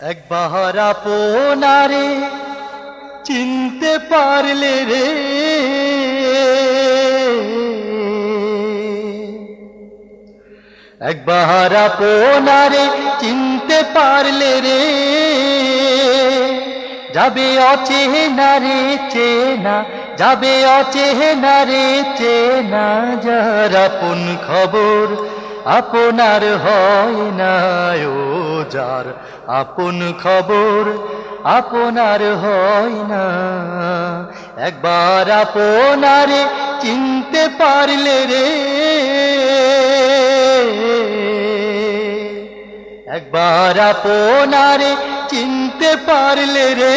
একবার আপনারে চিনতে পারলে রে। একবার আপনারে চিনতে পারলে রে। যাবে অচেনা রে চেনা, যাবে অচেনা রে চেনা, যার আপন খবর আপনার হয় না ও যার আপন খবর আপনার হয় না। একবার আপনারে চিনতে পারলে রে। একবার আপনারে চিনতে পারলে রে।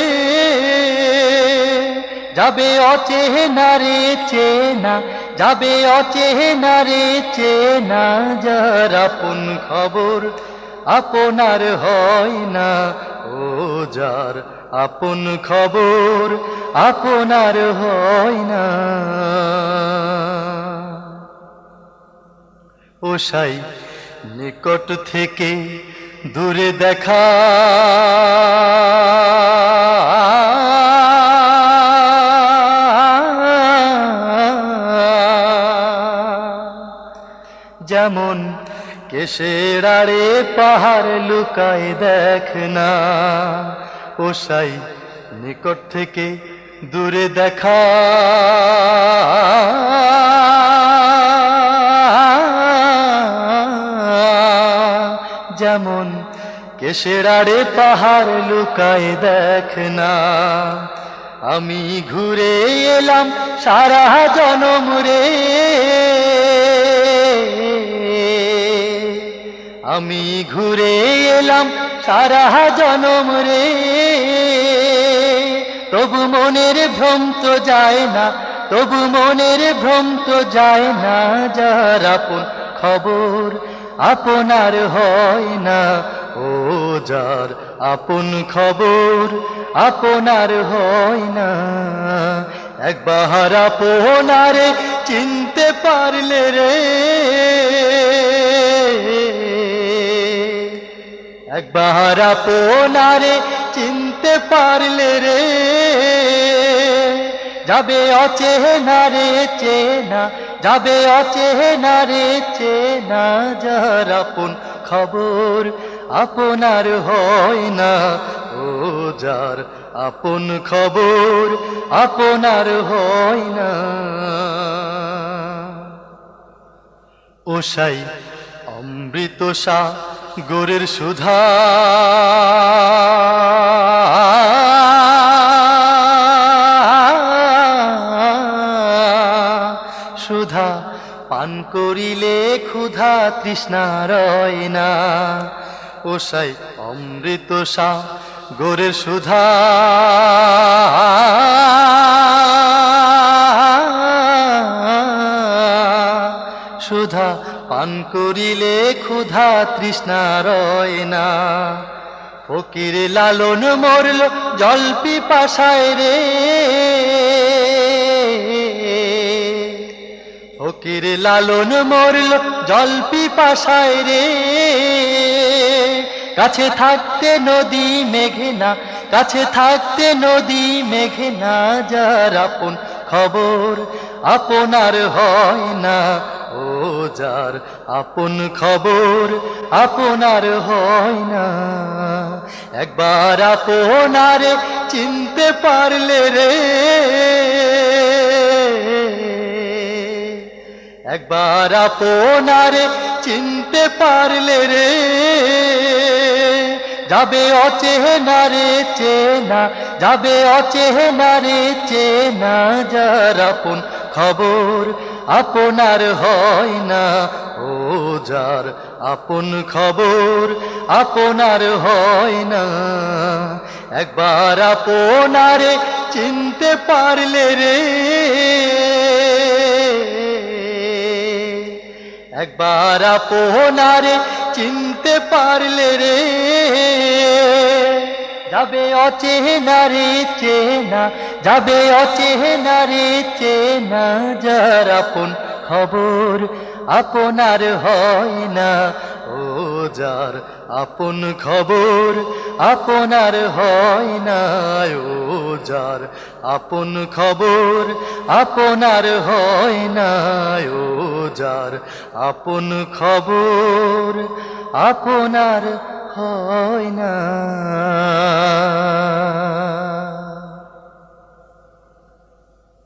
যাবে অচেনা রে চেনা যাবে অচেনা রে, চেনা যার আপন খবর, আপনার হয় না ও যার আপন খবর, আপনার হয় না। ও সাই, নিকট থেকে দূরে দেখা। যেমন কেশের আড়ে পাহাড় লুকায় দেখ না। ও সাই নিকট থেকে দূরে দেখা। যেমন কেশের আড়ে পাহাড় লুকায় দেখ না। আমি ঘুরে এলাম সারা জনম রে। আমি ঘুরে এলাম সারা জনম রে। তবু মনের ভ্রম তো যায় না, তবু মনের ভ্রম তো যায় না। যার আপন খবর আপনার হয় না, ও যার আপন খবর আপনার হয় না। একবার আপনারে চিনতে পারলে রে। একবার আপনারে চিনতে পারলে রে। যাবে অচেনা রে, চেনা। যাবে অচেনা রে, চেনা। যার আপন খবর আপনার হয় না, ও যার আপন খবর আপনার হয় না। ও সাই অমৃত গোরের সুধা। সুধা পান করিলে ক্ষুধা তৃষ্ণা রয় না। সাই অমৃত গোরের সুধা। সুধা পান করিলে ক্ষুধা তৃষ্ণা রয় না। ফকির লালন মরল জল পিপাসায় রে। ফকির লালন মরল জল পিপাসায় রে। কাছে থাকতে নদী মেঘনা, কাছে থাকতে নদী মেঘনা, যার আপন খবর আপনার হয় না। ও যার আপন খবর আপনার হয় না। একবার আপনারে চিনতে পারলে রে। একবার আপনারে চিনতে পারলে রে। যাবে অচেনা রে চেনা, যাবে অচেনা রে চেনা, যার আপন খবর আপনার হয় না। ও যার আপন খবর আপনার হয় না। একবার আপনারে চিনতে পারলে রে। একবার আপনারে চিনতে পারলে রে। যাবে অচেনা রে চেনা যাবে অচেনা রে চেনা, যার আপন খবর আপনার হয় না। ও যার আপন খবর আপনার হয় না, ও যার আপন খবর আপনার হয় না। ও যার আপন খবর আপনার হয় না।